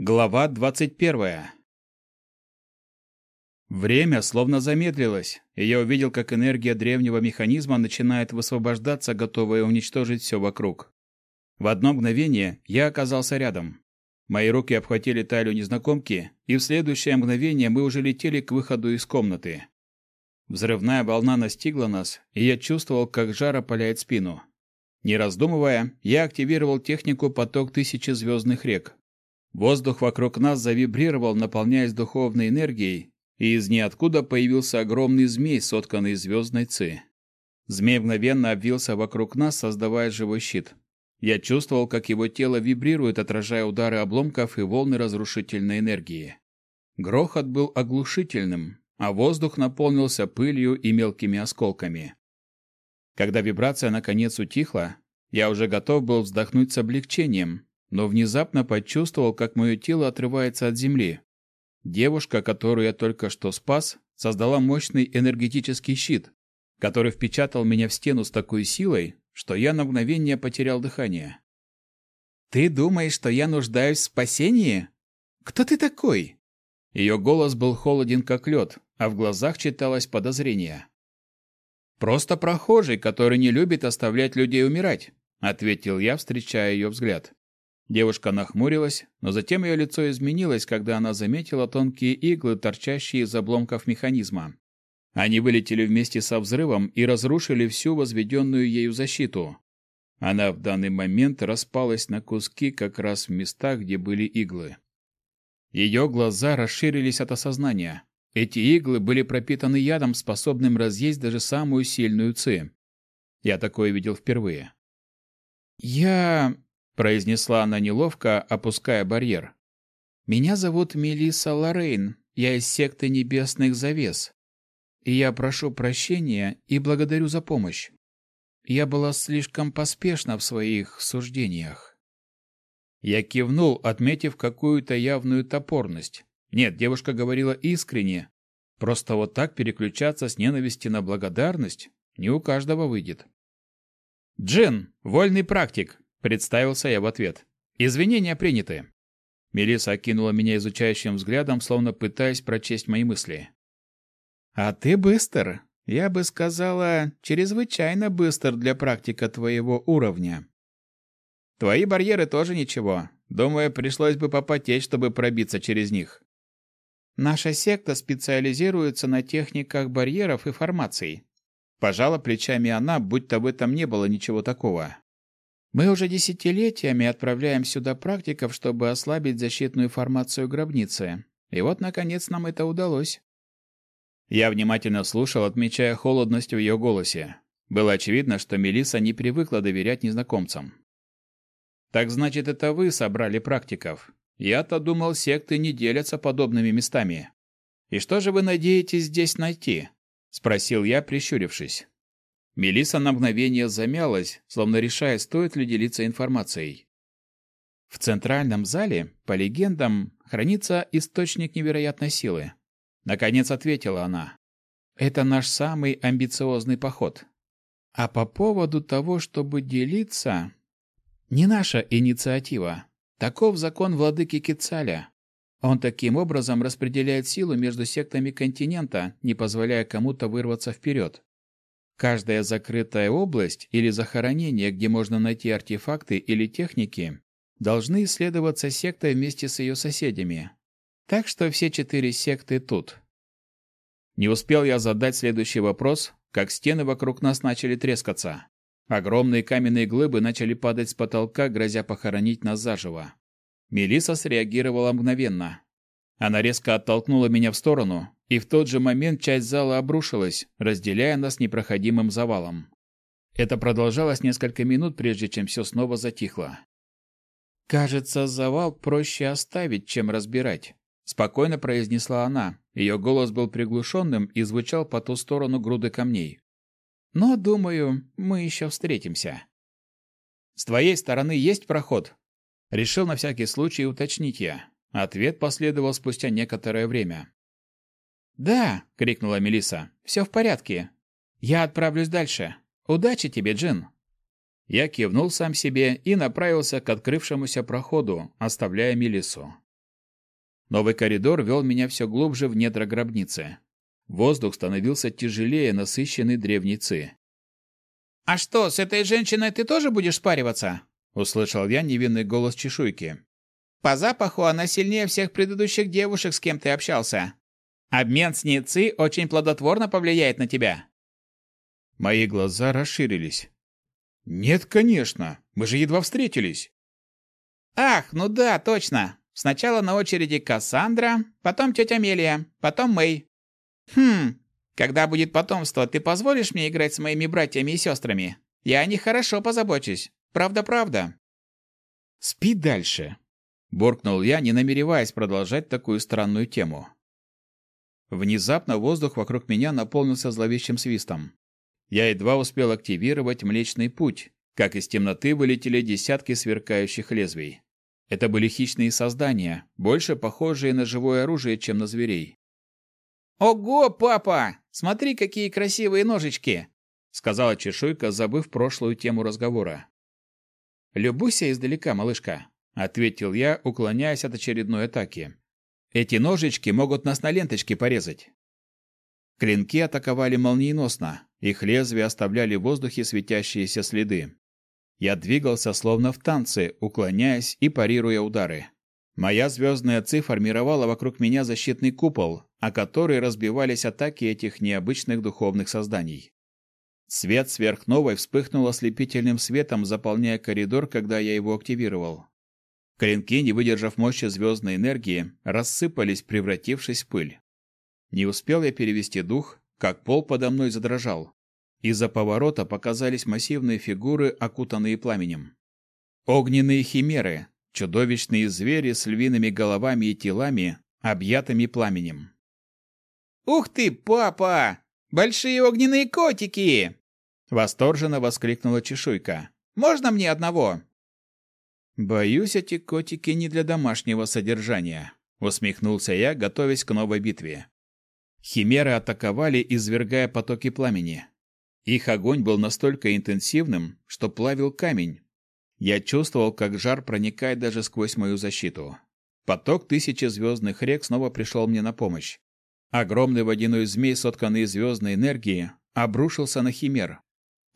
Глава 21. Время словно замедлилось, и я увидел, как энергия древнего механизма начинает высвобождаться, готовая уничтожить все вокруг. В одно мгновение я оказался рядом. Мои руки обхватили талию незнакомки, и в следующее мгновение мы уже летели к выходу из комнаты. Взрывная волна настигла нас, и я чувствовал, как жар опаляет спину. Не раздумывая, я активировал технику «Поток тысячи звездных рек», Воздух вокруг нас завибрировал, наполняясь духовной энергией, и из ниоткуда появился огромный змей, сотканный из звездной ци. Змей мгновенно обвился вокруг нас, создавая живой щит. Я чувствовал, как его тело вибрирует, отражая удары обломков и волны разрушительной энергии. Грохот был оглушительным, а воздух наполнился пылью и мелкими осколками. Когда вибрация наконец утихла, я уже готов был вздохнуть с облегчением, но внезапно почувствовал, как мое тело отрывается от земли. Девушка, которую я только что спас, создала мощный энергетический щит, который впечатал меня в стену с такой силой, что я на мгновение потерял дыхание. «Ты думаешь, что я нуждаюсь в спасении? Кто ты такой?» Ее голос был холоден, как лед, а в глазах читалось подозрение. «Просто прохожий, который не любит оставлять людей умирать», — ответил я, встречая ее взгляд. Девушка нахмурилась, но затем ее лицо изменилось, когда она заметила тонкие иглы, торчащие из обломков механизма. Они вылетели вместе со взрывом и разрушили всю возведенную ею защиту. Она в данный момент распалась на куски как раз в местах, где были иглы. Ее глаза расширились от осознания. Эти иглы были пропитаны ядом, способным разъесть даже самую сильную ци. Я такое видел впервые. «Я...» произнесла она неловко, опуская барьер. Меня зовут Мелисса Лорейн. Я из секты Небесных Завес. И я прошу прощения и благодарю за помощь. Я была слишком поспешна в своих суждениях. Я кивнул, отметив какую-то явную топорность. Нет, девушка говорила искренне. Просто вот так переключаться с ненависти на благодарность не у каждого выйдет. Джин, вольный практик, Представился я в ответ. Извинения приняты. Мелисса окинула меня изучающим взглядом, словно пытаясь прочесть мои мысли. А ты быстр. Я бы сказала, чрезвычайно быстр для практика твоего уровня. Твои барьеры тоже ничего. Думаю, пришлось бы попотеть, чтобы пробиться через них. Наша секта специализируется на техниках барьеров и формаций. Пожала плечами она, будто в этом не было ничего такого. Мы уже десятилетиями отправляем сюда практиков, чтобы ослабить защитную формацию гробницы. И вот, наконец, нам это удалось. Я внимательно слушал, отмечая холодность в ее голосе. Было очевидно, что Мелиса не привыкла доверять незнакомцам. «Так значит, это вы собрали практиков? Я-то думал, секты не делятся подобными местами. И что же вы надеетесь здесь найти?» — спросил я, прищурившись. Мелиса на мгновение замялась, словно решая, стоит ли делиться информацией. В центральном зале, по легендам, хранится источник невероятной силы. Наконец ответила она. Это наш самый амбициозный поход. А по поводу того, чтобы делиться, не наша инициатива. Таков закон владыки Кицаля. Он таким образом распределяет силу между сектами континента, не позволяя кому-то вырваться вперед. Каждая закрытая область или захоронение, где можно найти артефакты или техники, должны исследоваться сектой вместе с ее соседями. Так что все четыре секты тут. Не успел я задать следующий вопрос, как стены вокруг нас начали трескаться. Огромные каменные глыбы начали падать с потолка, грозя похоронить нас заживо. Мелиса среагировала мгновенно. Она резко оттолкнула меня в сторону, и в тот же момент часть зала обрушилась, разделяя нас непроходимым завалом. Это продолжалось несколько минут, прежде чем все снова затихло. «Кажется, завал проще оставить, чем разбирать», — спокойно произнесла она. Ее голос был приглушенным и звучал по ту сторону груды камней. «Но, думаю, мы еще встретимся». «С твоей стороны есть проход?» Решил на всякий случай уточнить я. Ответ последовал спустя некоторое время. «Да!» — крикнула Мелиса. «Все в порядке. Я отправлюсь дальше. Удачи тебе, Джин!» Я кивнул сам себе и направился к открывшемуся проходу, оставляя Мелису. Новый коридор вел меня все глубже в недра гробницы. Воздух становился тяжелее, насыщенный древней. «А что, с этой женщиной ты тоже будешь спариваться?» — услышал я невинный голос чешуйки. «По запаху она сильнее всех предыдущих девушек, с кем ты общался. Обмен с ней ци очень плодотворно повлияет на тебя». Мои глаза расширились. «Нет, конечно, мы же едва встретились». «Ах, ну да, точно. Сначала на очереди Кассандра, потом тетя Мелия, потом Мэй. Хм, когда будет потомство, ты позволишь мне играть с моими братьями и сестрами? Я о них хорошо позабочусь. Правда-правда». «Спи дальше», — буркнул я, не намереваясь продолжать такую странную тему. Внезапно воздух вокруг меня наполнился зловещим свистом. Я едва успел активировать Млечный Путь, как из темноты вылетели десятки сверкающих лезвий. Это были хищные создания, больше похожие на живое оружие, чем на зверей. «Ого, папа! Смотри, какие красивые ножички!» сказала чешуйка, забыв прошлую тему разговора. «Любуйся издалека, малышка», — ответил я, уклоняясь от очередной атаки. «Эти ножички могут нас на ленточке порезать». Клинки атаковали молниеносно, их лезвия оставляли в воздухе светящиеся следы. Я двигался словно в танце, уклоняясь и парируя удары. Моя звездная ци формировала вокруг меня защитный купол, о который разбивались атаки этих необычных духовных созданий. Свет сверхновой вспыхнул ослепительным светом, заполняя коридор, когда я его активировал. Клинки, не выдержав мощи звездной энергии, рассыпались, превратившись в пыль. Не успел я перевести дух, как пол подо мной задрожал. Из-за поворота показались массивные фигуры, окутанные пламенем. Огненные химеры, чудовищные звери с львиными головами и телами, объятыми пламенем. «Ух ты, папа! Большие огненные котики!» Восторженно воскликнула чешуйка. «Можно мне одного?» «Боюсь, эти котики не для домашнего содержания», усмехнулся я, готовясь к новой битве. Химеры атаковали, извергая потоки пламени. Их огонь был настолько интенсивным, что плавил камень. Я чувствовал, как жар проникает даже сквозь мою защиту. Поток тысячи звездных рек снова пришел мне на помощь. Огромный водяной змей, сотканный звездной энергии, обрушился на химер.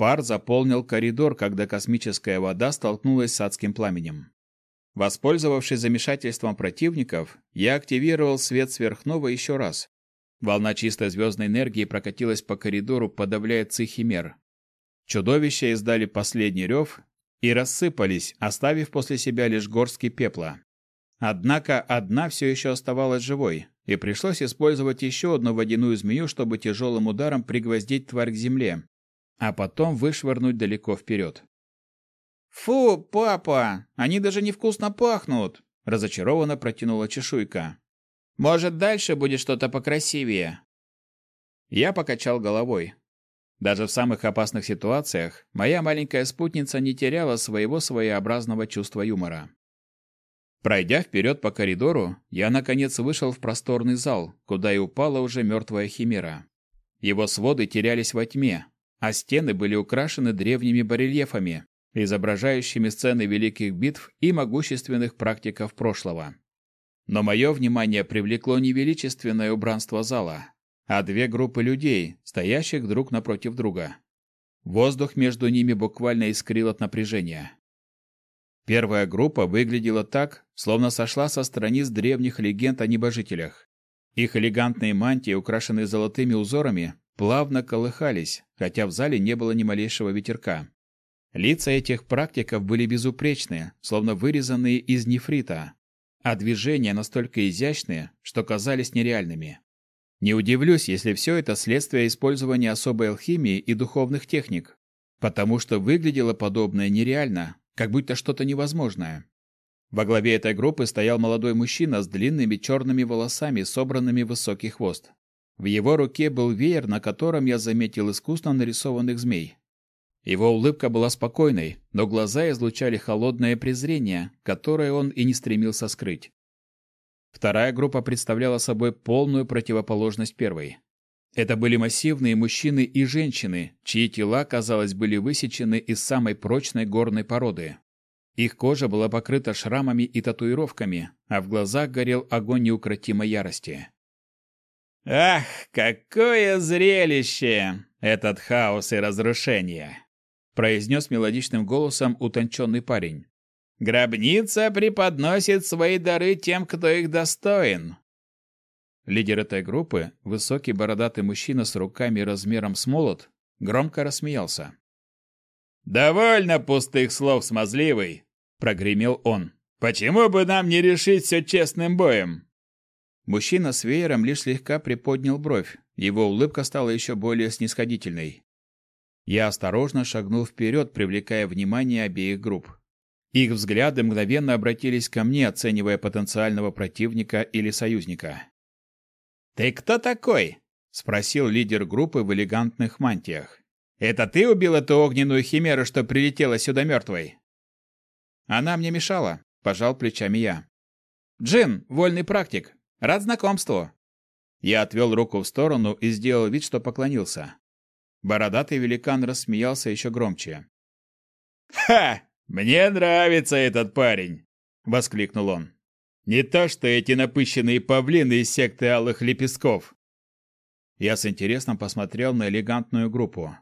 Пар заполнил коридор, когда космическая вода столкнулась с адским пламенем. Воспользовавшись замешательством противников, я активировал свет сверхновой еще раз. Волна чистой звездной энергии прокатилась по коридору, подавляя цихимер. Чудовища издали последний рев и рассыпались, оставив после себя лишь горстки пепла. Однако одна все еще оставалась живой, и пришлось использовать еще одну водяную змею, чтобы тяжелым ударом пригвоздить тварь к земле, а потом вышвырнуть далеко вперед. «Фу, папа, они даже невкусно пахнут!» – разочарованно протянула чешуйка. Может, дальше будет что-то покрасивее?» Я покачал головой. Даже в самых опасных ситуациях моя маленькая спутница не теряла своего своеобразного чувства юмора. Пройдя вперед по коридору, я наконец вышел в просторный зал, куда и упала уже мертвая химера. Его своды терялись во тьме, а стены были украшены древними барельефами, изображающими сцены великих битв и могущественных практиков прошлого. Но мое внимание привлекло не величественное убранство зала, а две группы людей, стоящих друг напротив друга. Воздух между ними буквально искрил от напряжения. Первая группа выглядела так, словно сошла со страниц древних легенд о небожителях. Их элегантные мантии, украшенные золотыми узорами, плавно колыхались, хотя в зале не было ни малейшего ветерка. Лица этих практиков были безупречные, словно вырезанные из нефрита, а движения настолько изящные, что казались нереальными. Не удивлюсь, если все это следствие использования особой алхимии и духовных техник, потому что выглядело подобное нереально, как будто что-то невозможное. Во главе этой группы стоял молодой мужчина с длинными черными волосами, собранными в высокий хвост. В его руке был веер, на котором я заметил искусно нарисованных змей. Его улыбка была спокойной, но глаза излучали холодное презрение, которое он и не стремился скрыть. Вторая группа представляла собой полную противоположность первой. Это были массивные мужчины и женщины, чьи тела, казалось, были высечены из самой прочной горной породы. Их кожа была покрыта шрамами и татуировками, а в глазах горел огонь неукротимой ярости. «Ах, какое зрелище! Этот хаос и разрушение!» произнес мелодичным голосом утонченный парень. «Гробница преподносит свои дары тем, кто их достоин». Лидер этой группы, высокий бородатый мужчина с руками размером с молот, громко рассмеялся. «Довольно пустых слов, смазливый!» — прогремел он. «Почему бы нам не решить все честным боем?» Мужчина с веером лишь слегка приподнял бровь. Его улыбка стала еще более снисходительной. Я осторожно шагнул вперед, привлекая внимание обеих групп. Их взгляды мгновенно обратились ко мне, оценивая потенциального противника или союзника. «Ты кто такой?» — спросил лидер группы в элегантных мантиях. «Это ты убил эту огненную химеру, что прилетела сюда мертвой?» «Она мне мешала», — пожал плечами я. «Джин, вольный практик. Рад знакомству». Я отвел руку в сторону и сделал вид, что поклонился. Бородатый великан рассмеялся еще громче. «Ха! Мне нравится этот парень!» — воскликнул он. «Не то, что эти напыщенные павлины из секты Алых Лепестков!» Я с интересом посмотрел на элегантную группу.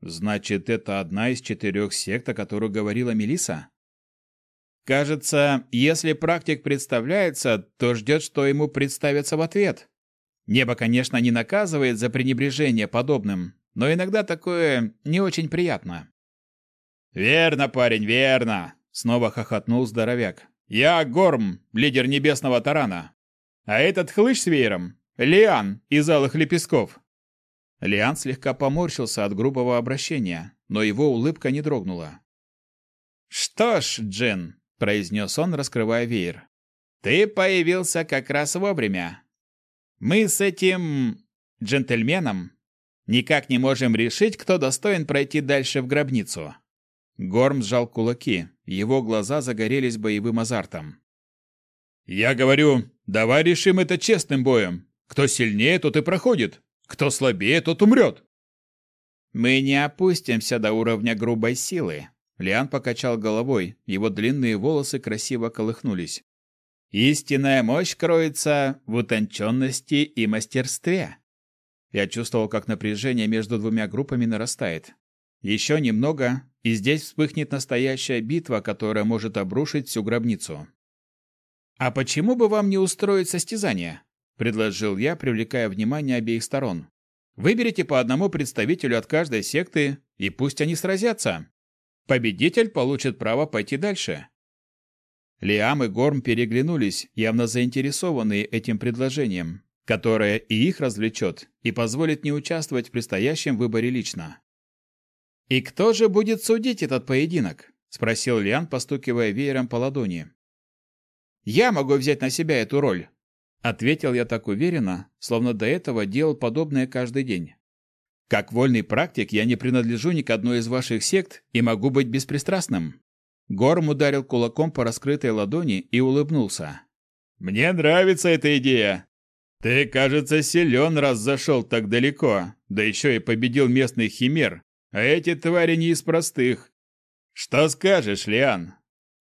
Значит, это одна из четырех сект, о которых говорила Мелиса? Кажется, если практик представляется, то ждет, что ему представятся в ответ. Небо, конечно, не наказывает за пренебрежение подобным, но иногда такое не очень приятно. «Верно, парень, верно!» — снова хохотнул здоровяк. «Я Горм, лидер Небесного Тарана. А этот хлыщ с веером — Лиан из Алых Лепестков». Лиан слегка поморщился от грубого обращения, но его улыбка не дрогнула. «Что ж, Джин», — произнес он, раскрывая веер, — «ты появился как раз вовремя. Мы с этим джентльменом Никак не можем решить, кто достоин пройти дальше в гробницу. Горм сжал кулаки, его глаза загорелись боевым азартом. «Я говорю, давай решим это честным боем. Кто сильнее, тот и проходит. Кто слабее, тот умрет». «Мы не опустимся до уровня грубой силы», — Лиан покачал головой, его длинные волосы красиво колыхнулись. «Истинная мощь кроется в утонченности и мастерстве». Я чувствовал, как напряжение между двумя группами нарастает. Еще немного, и здесь вспыхнет настоящая битва, которая может обрушить всю гробницу. «А почему бы вам не устроить состязание?» – предложил я, привлекая внимание обеих сторон. «Выберите по одному представителю от каждой секты, и пусть они сразятся. Победитель получит право пойти дальше». Лиам и Горм переглянулись, явно заинтересованные этим предложением, которое и их развлечет, и позволит не участвовать в предстоящем выборе лично. «И кто же будет судить этот поединок?» – спросил Лиан, постукивая веером по ладони. «Я могу взять на себя эту роль», – ответил я так уверенно, словно до этого делал подобное каждый день. «Как вольный практик я не принадлежу ни к одной из ваших сект и могу быть беспристрастным». Горм ударил кулаком по раскрытой ладони и улыбнулся. «Мне нравится эта идея. «Ты, кажется, силен, раз зашел так далеко, да еще и победил местных химер, а эти твари не из простых. Что скажешь, Лиан?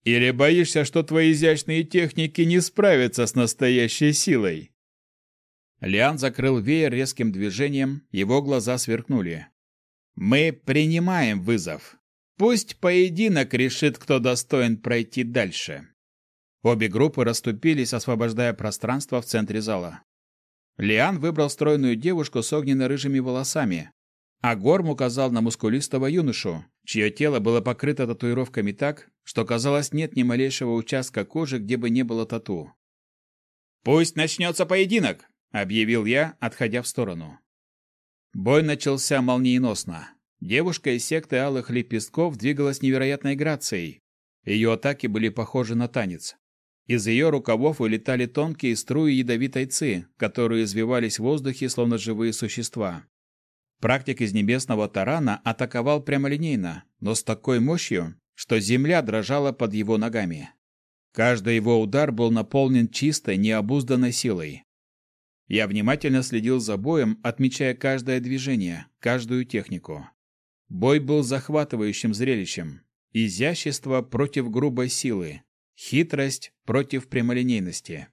Или боишься, что твои изящные техники не справятся с настоящей силой?» Лиан закрыл веер резким движением, его глаза сверкнули. «Мы принимаем вызов. Пусть поединок решит, кто достоин пройти дальше». Обе группы расступились, освобождая пространство в центре зала. Лиан выбрал стройную девушку с огненно-рыжими волосами, а Горм указал на мускулистого юношу, чье тело было покрыто татуировками так, что, казалось, нет ни малейшего участка кожи, где бы не было тату. «Пусть начнется поединок!» — объявил я, отходя в сторону. Бой начался молниеносно. Девушка из секты Алых Лепестков двигалась невероятной грацией. Ее атаки были похожи на танец. Из ее рукавов вылетали тонкие струи ядовитой ци, которые извивались в воздухе, словно живые существа. Практик из небесного тарана атаковал прямолинейно, но с такой мощью, что земля дрожала под его ногами. Каждый его удар был наполнен чистой, необузданной силой. Я внимательно следил за боем, отмечая каждое движение, каждую технику. Бой был захватывающим зрелищем. изящество против грубой силы, хитрость против прямолинейности.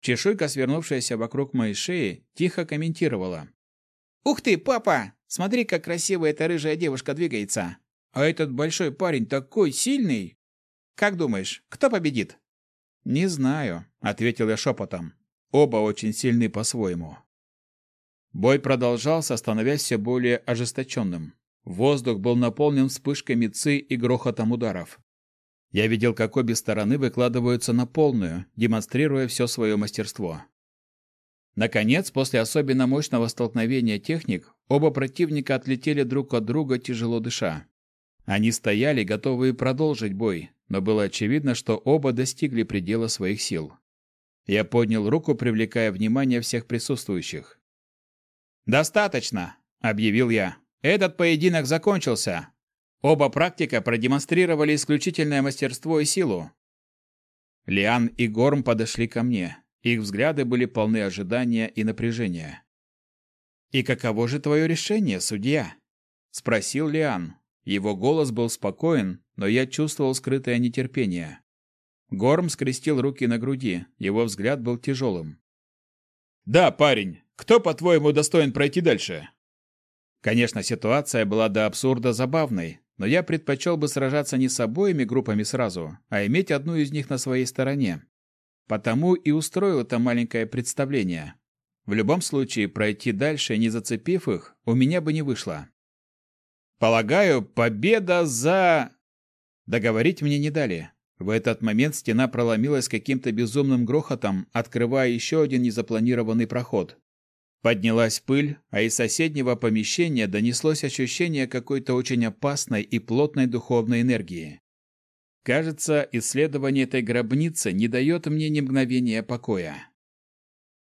Чешуйка, свернувшаяся вокруг моей шеи, тихо комментировала. «Ух ты, папа! Смотри, как красиво эта рыжая девушка двигается! А этот большой парень такой сильный! Как думаешь, кто победит?» «Не знаю», — ответил я шепотом. «Оба очень сильны по-своему». Бой продолжался, становясь все более ожесточенным. Воздух был наполнен вспышками ци и грохотом ударов. Я видел, как обе стороны выкладываются на полную, демонстрируя все свое мастерство. Наконец, после особенно мощного столкновения техник, оба противника отлетели друг от друга, тяжело дыша. Они стояли, готовые продолжить бой, но было очевидно, что оба достигли предела своих сил. Я поднял руку, привлекая внимание всех присутствующих. «Достаточно!» — объявил я. «Этот поединок закончился. Оба практика продемонстрировали исключительное мастерство и силу. Лиан и Горм подошли ко мне. Их взгляды были полны ожидания и напряжения. «И каково же твое решение, судья?» — спросил Лиан. Его голос был спокоен, но я чувствовал скрытое нетерпение. Горм скрестил руки на груди, его взгляд был тяжелым. «Да, парень, кто, по-твоему, достоин пройти дальше?» Конечно, ситуация была до абсурда забавной, но я предпочел бы сражаться не с обоими группами сразу, а иметь одну из них на своей стороне. Потому и устроил это маленькое представление. В любом случае, пройти дальше, не зацепив их, у меня бы не вышло. Полагаю, победа за... Договорить мне не дали. В этот момент стена проломилась каким-то безумным грохотом, открывая еще один незапланированный проход. Поднялась пыль, а из соседнего помещения донеслось ощущение какой-то очень опасной и плотной духовной энергии. Кажется, исследование этой гробницы не дает мне ни мгновения покоя.